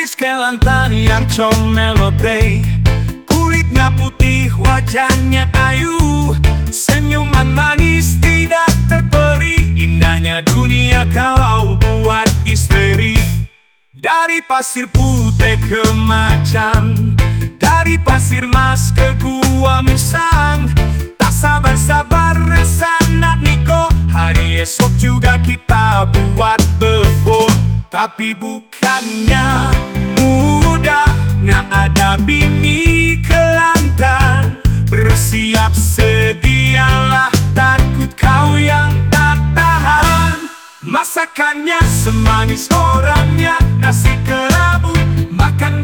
Gadis Kelantan yang comel Kulitnya putih, wajahnya ayu Senyuman manis tidak terperi. Indahnya dunia kalau buat istri Dari pasir putih ke macan Dari pasir mas ke gua musang Tak sabar-sabar resana niko. Hari esok juga kita buat bebo Tapi bukannya Nggak ada bini kelantan Bersiap sedialah takut kau yang tak tahan. Masakannya semanis orangnya Nasi kerabu makan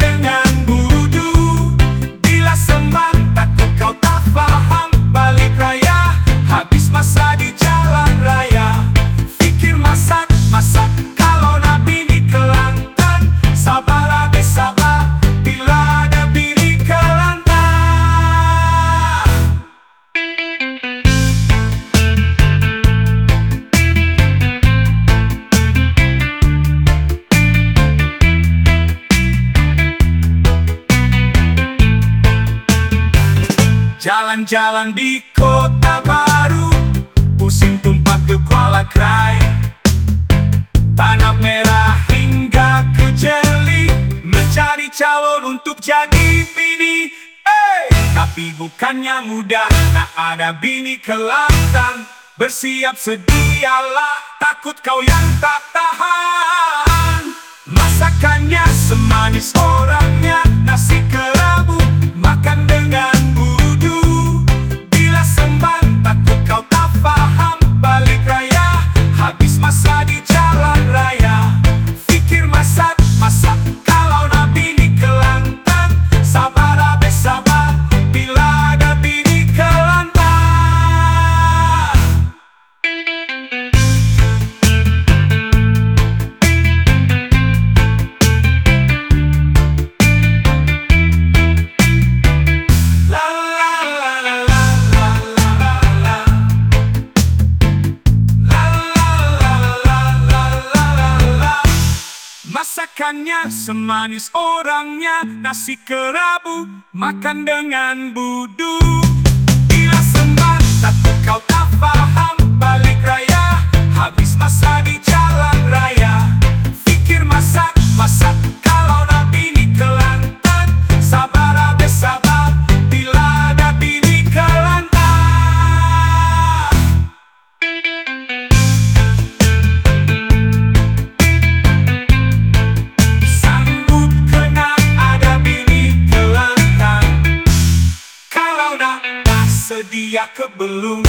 Jalan-jalan di kota baru Pusing tumpah ke Kuala Krai. Tanah merah hingga ke Jeli Mencari calon untuk jadi bini. Hey! Tapi bukannya mudah Nak ada bini Kelantan Bersiap sedialah Takut kau yang tak tahan. Masakannya semanis orangnya Nasi kerabu Masakannya semanis orangnya. Nasi kerabu makan dengan budu. Bila sembang takut kau tak paham Balik raya habis masa di jalan raya. Fikir masak, masak sedia ke belum